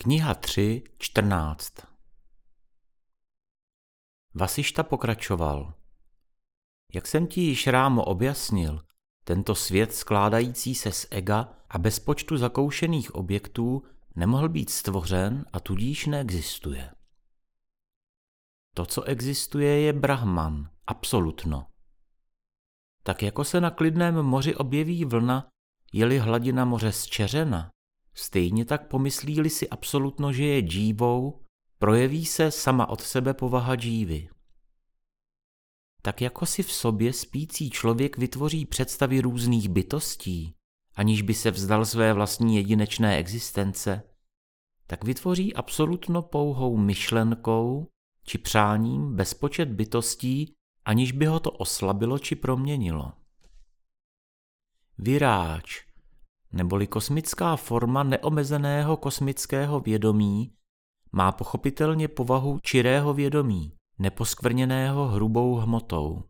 Kniha 3, 14 Vasišta pokračoval. Jak jsem ti již rámo objasnil, tento svět skládající se z ega a bez počtu zakoušených objektů nemohl být stvořen a tudíž neexistuje. To, co existuje, je Brahman, absolutno. Tak jako se na klidném moři objeví vlna, je-li hladina moře zčeřena, stejně tak pomyslí-li si absolutno, že je džívou, projeví se sama od sebe povaha džívy. Tak jako si v sobě spící člověk vytvoří představy různých bytostí, aniž by se vzdal své vlastní jedinečné existence, tak vytvoří absolutno pouhou myšlenkou či přáním bezpočet bytostí, aniž by ho to oslabilo či proměnilo. Vyráč, neboli kosmická forma neomezeného kosmického vědomí, má pochopitelně povahu čirého vědomí, neposkvrněného hrubou hmotou.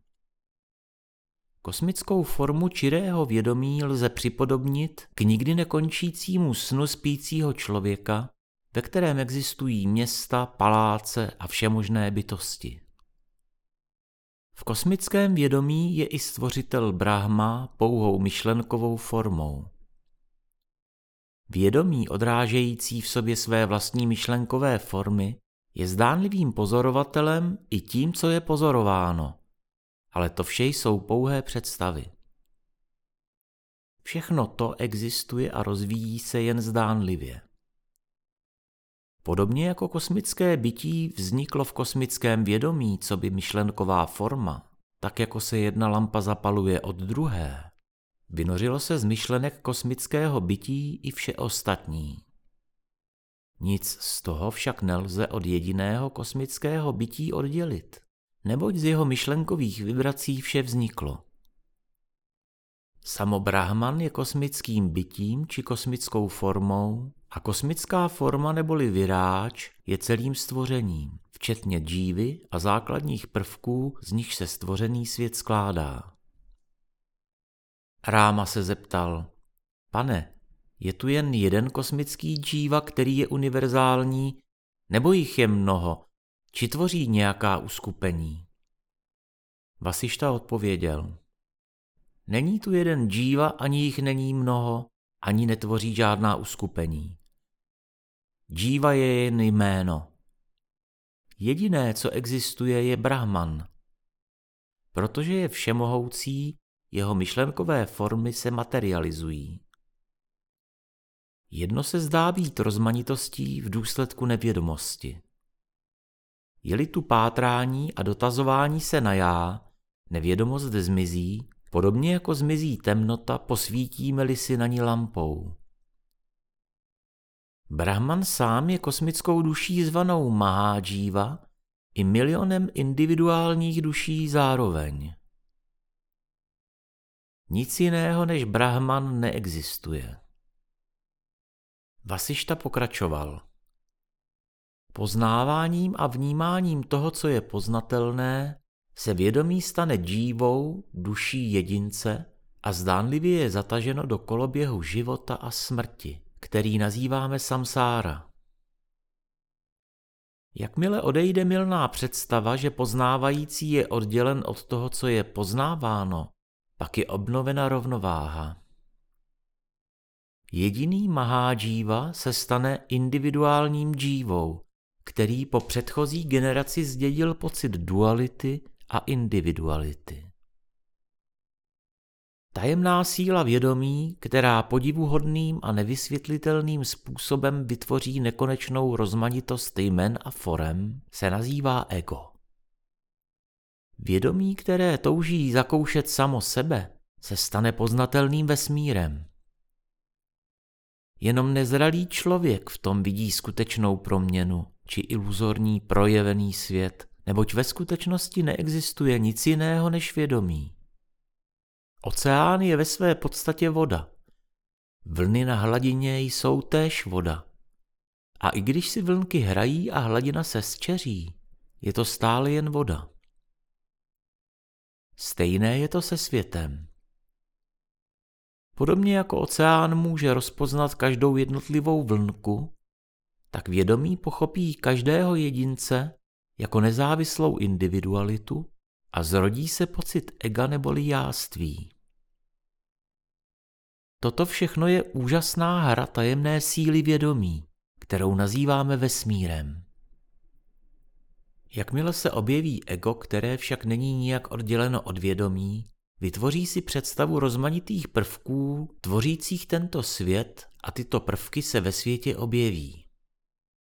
Kosmickou formu čirého vědomí lze připodobnit k nikdy nekončícímu snu spícího člověka, ve kterém existují města, paláce a všemožné bytosti. V kosmickém vědomí je i stvořitel Brahma pouhou myšlenkovou formou. Vědomí odrážející v sobě své vlastní myšlenkové formy je zdánlivým pozorovatelem i tím, co je pozorováno, ale to vše jsou pouhé představy. Všechno to existuje a rozvíjí se jen zdánlivě. Podobně jako kosmické bytí vzniklo v kosmickém vědomí, co by myšlenková forma, tak jako se jedna lampa zapaluje od druhé, vynořilo se z myšlenek kosmického bytí i vše ostatní. Nic z toho však nelze od jediného kosmického bytí oddělit, neboť z jeho myšlenkových vibrací vše vzniklo. Samo Brahman je kosmickým bytím či kosmickou formou a kosmická forma neboli vyráč je celým stvořením, včetně džívy a základních prvků, z nich se stvořený svět skládá. Ráma se zeptal, pane, je tu jen jeden kosmický džíva, který je univerzální, nebo jich je mnoho, či tvoří nějaká uskupení? Vasišta odpověděl, není tu jeden džíva, ani jich není mnoho, ani netvoří žádná uskupení. Džíva je jen jméno. Jediné, co existuje, je Brahman. Protože je všemohoucí, jeho myšlenkové formy se materializují. Jedno se zdá být rozmanitostí v důsledku nevědomosti. Je-li tu pátrání a dotazování se na já, nevědomost zmizí, podobně jako zmizí temnota, posvítíme-li si na ní lampou. Brahman sám je kosmickou duší zvanou Mahádžíva i milionem individuálních duší zároveň. Nic jiného než Brahman neexistuje. Vasišta pokračoval. Poznáváním a vnímáním toho, co je poznatelné, se vědomí stane džívou, duší jedince a zdánlivě je zataženo do koloběhu života a smrti, který nazýváme samsára. Jakmile odejde milná představa, že poznávající je oddělen od toho, co je poznáváno, pak je obnovena rovnováha. Jediný mahádžíva se stane individuálním džívou, který po předchozí generaci zdědil pocit duality a individuality. Tajemná síla vědomí, která podivuhodným a nevysvětlitelným způsobem vytvoří nekonečnou rozmanitost jmen a forem, se nazývá ego. Vědomí, které touží zakoušet samo sebe, se stane poznatelným vesmírem. Jenom nezralý člověk v tom vidí skutečnou proměnu či iluzorní projevený svět, neboť ve skutečnosti neexistuje nic jiného než vědomí. Oceán je ve své podstatě voda. Vlny na hladině jsou též voda. A i když si vlnky hrají a hladina se zčeří, je to stále jen voda. Stejné je to se světem. Podobně jako oceán může rozpoznat každou jednotlivou vlnku, tak vědomí pochopí každého jedince jako nezávislou individualitu a zrodí se pocit ega neboli jáství. Toto všechno je úžasná hra tajemné síly vědomí, kterou nazýváme vesmírem. Jakmile se objeví ego, které však není nijak odděleno od vědomí, vytvoří si představu rozmanitých prvků, tvořících tento svět a tyto prvky se ve světě objeví.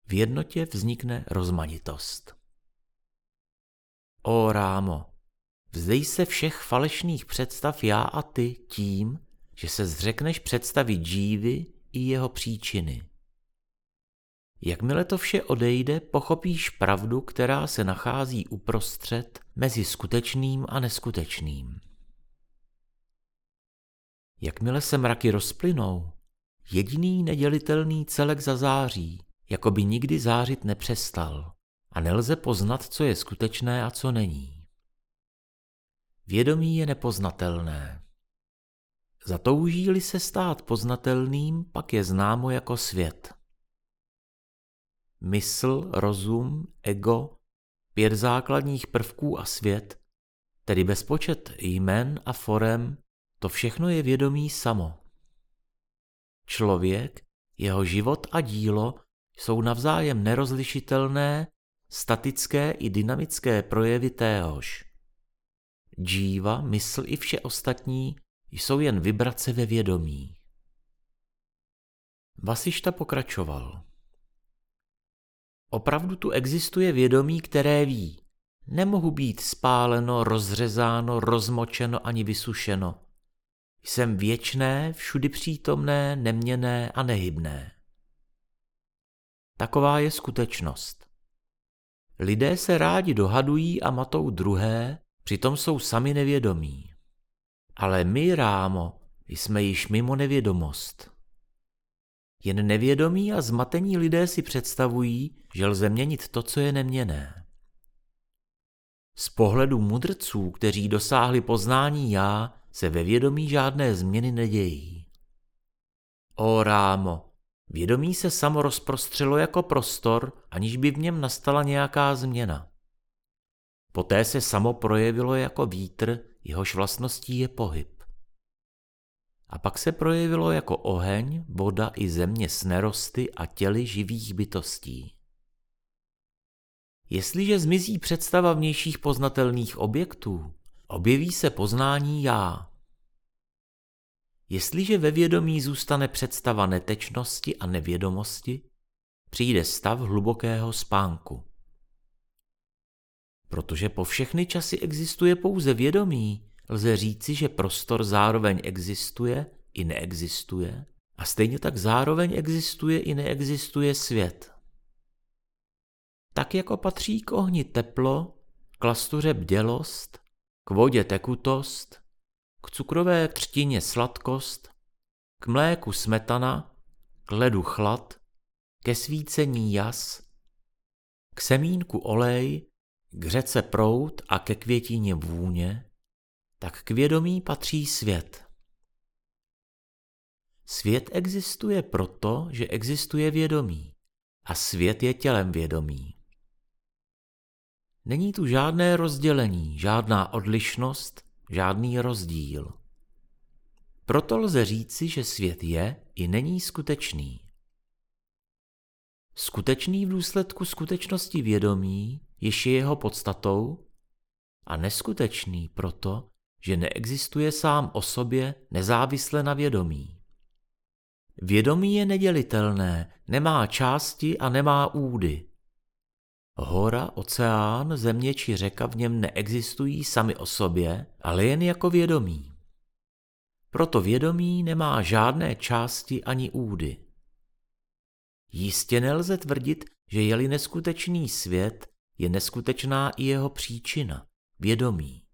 V jednotě vznikne rozmanitost. O rámo, vzdej se všech falešných představ já a ty tím, že se zřekneš představit džívy i jeho příčiny. Jakmile to vše odejde, pochopíš pravdu, která se nachází uprostřed mezi skutečným a neskutečným. Jakmile se mraky rozplynou, jediný nedělitelný celek zazáří, jako by nikdy zářit nepřestal a nelze poznat, co je skutečné a co není. Vědomí je nepoznatelné. Zatouží-li se stát poznatelným, pak je známo jako svět. Mysl, rozum, ego, pět základních prvků a svět, tedy bezpočet jmen a forem, to všechno je vědomí samo. Člověk, jeho život a dílo jsou navzájem nerozlišitelné, statické i dynamické projevy téhož. Džíva, mysl i vše ostatní jsou jen vibrace ve vědomí. Vasišta pokračoval. Opravdu tu existuje vědomí, které ví. Nemohu být spáleno, rozřezáno, rozmočeno ani vysušeno. Jsem věčné, všudy přítomné, neměné a nehybné. Taková je skutečnost. Lidé se rádi dohadují a matou druhé, přitom jsou sami nevědomí. Ale my, Rámo, jsme již mimo nevědomost. Jen nevědomí a zmatení lidé si představují, že lze měnit to, co je neměné. Z pohledu mudrců, kteří dosáhli poznání já, se ve vědomí žádné změny nedějí. O Rámo, vědomí se samo rozprostřelo jako prostor, aniž by v něm nastala nějaká změna. Poté se samo projevilo jako vítr, jehož vlastností je pohyb. A pak se projevilo jako oheň, voda i země s nerosty a těly živých bytostí. Jestliže zmizí představa vnějších poznatelných objektů, objeví se poznání já. Jestliže ve vědomí zůstane představa netečnosti a nevědomosti, přijde stav hlubokého spánku. Protože po všechny časy existuje pouze vědomí, lze říci, že prostor zároveň existuje i neexistuje a stejně tak zároveň existuje i neexistuje svět. Tak jako patří k ohni teplo, k lastuře bdělost, k vodě tekutost, k cukrové třtině sladkost, k mléku smetana, k ledu chlad, ke svícení jas, k semínku olej, k řece prout a ke květině vůně, tak k vědomí patří svět. Svět existuje proto, že existuje vědomí a svět je tělem vědomí. Není tu žádné rozdělení, žádná odlišnost, žádný rozdíl. Proto lze říci, že svět je i není skutečný. Skutečný v důsledku skutečnosti vědomí, jež je jeho podstatou, a neskutečný proto, že neexistuje sám o sobě nezávisle na vědomí. Vědomí je nedělitelné, nemá části a nemá údy. Hora, oceán, země či řeka v něm neexistují sami o sobě, ale jen jako vědomí. Proto vědomí nemá žádné části ani údy. Jistě nelze tvrdit, že je-li neskutečný svět, je neskutečná i jeho příčina, vědomí.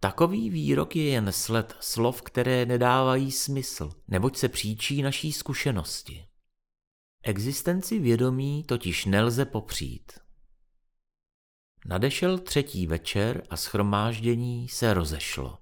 Takový výrok je jen sled slov, které nedávají smysl, neboť se příčí naší zkušenosti. Existenci vědomí totiž nelze popřít. Nadešel třetí večer a schromáždění se rozešlo.